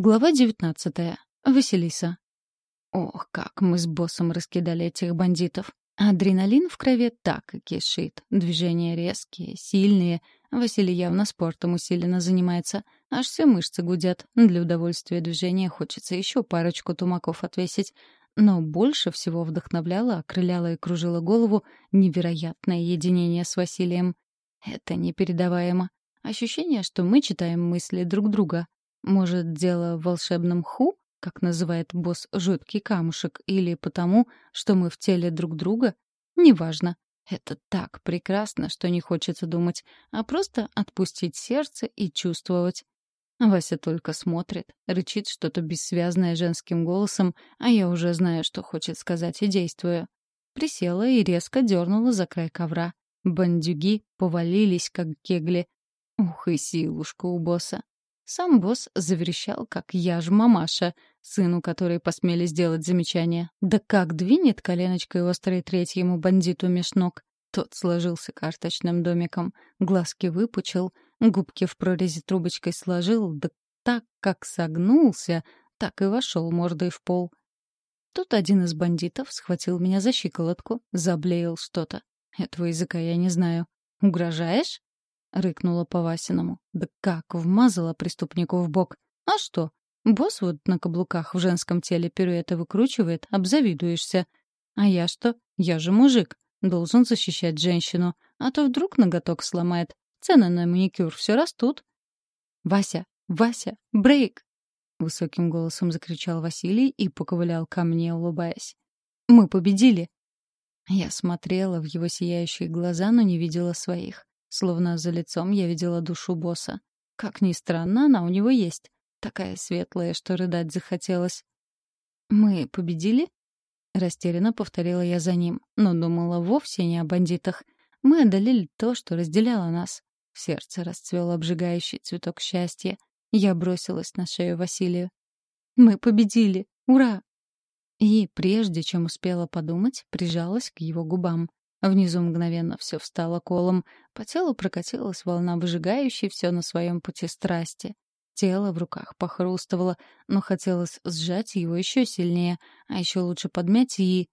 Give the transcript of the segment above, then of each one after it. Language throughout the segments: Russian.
Глава девятнадцатая. Василиса. Ох, как мы с боссом раскидали этих бандитов. Адреналин в крови так и кишит. Движения резкие, сильные. Василий явно спортом усиленно занимается. Аж все мышцы гудят. Для удовольствия движения хочется еще парочку тумаков отвесить. Но больше всего вдохновляло, окрыляло и кружило голову невероятное единение с Василием. Это непередаваемо. Ощущение, что мы читаем мысли друг друга. Может, дело в волшебном ху, как называет босс жуткий камушек, или потому, что мы в теле друг друга? Неважно. Это так прекрасно, что не хочется думать, а просто отпустить сердце и чувствовать. Вася только смотрит, рычит что-то бессвязное женским голосом, а я уже знаю, что хочет сказать, и действую. Присела и резко дернула за край ковра. Бандюги повалились, как кегли. Ух и силушка у босса. Сам босс заверещал, как я ж мамаша, сыну которой посмели сделать замечание. Да как двинет коленочкой острой третьему бандиту меж ног. Тот сложился карточным домиком, глазки выпучил, губки в прорези трубочкой сложил, да так как согнулся, так и вошел мордой в пол. Тут один из бандитов схватил меня за щиколотку, заблеял что-то. Этого языка я не знаю. «Угрожаешь?» — рыкнула по Васиному. Да как вмазала преступнику в бок. А что? Босс вот на каблуках в женском теле пируэты выкручивает, обзавидуешься. А я что? Я же мужик. Должен защищать женщину. А то вдруг ноготок сломает. Цены на маникюр все растут. «Вася! Вася! Брейк!» Высоким голосом закричал Василий и поковылял ко мне, улыбаясь. «Мы победили!» Я смотрела в его сияющие глаза, но не видела своих. Словно за лицом я видела душу босса. Как ни странно, она у него есть. Такая светлая, что рыдать захотелось. «Мы победили?» Растерянно повторила я за ним, но думала вовсе не о бандитах. Мы одолели то, что разделяло нас. В сердце расцвел обжигающий цветок счастья. Я бросилась на шею Василию. «Мы победили! Ура!» И, прежде чем успела подумать, прижалась к его губам. Внизу мгновенно все встало колом, по телу прокатилась волна выжигающей все на своем пути страсти. Тело в руках похрустывало, но хотелось сжать его еще сильнее, а еще лучше подмять и...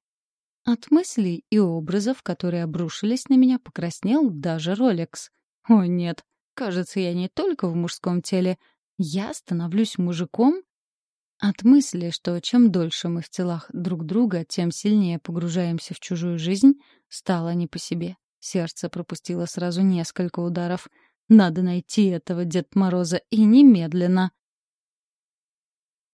От мыслей и образов, которые обрушились на меня, покраснел даже Ролекс. О нет, кажется, я не только в мужском теле. Я становлюсь мужиком от мысли, что чем дольше мы в телах друг друга, тем сильнее погружаемся в чужую жизнь, стало не по себе. Сердце пропустило сразу несколько ударов. Надо найти этого Дед Мороза и немедленно.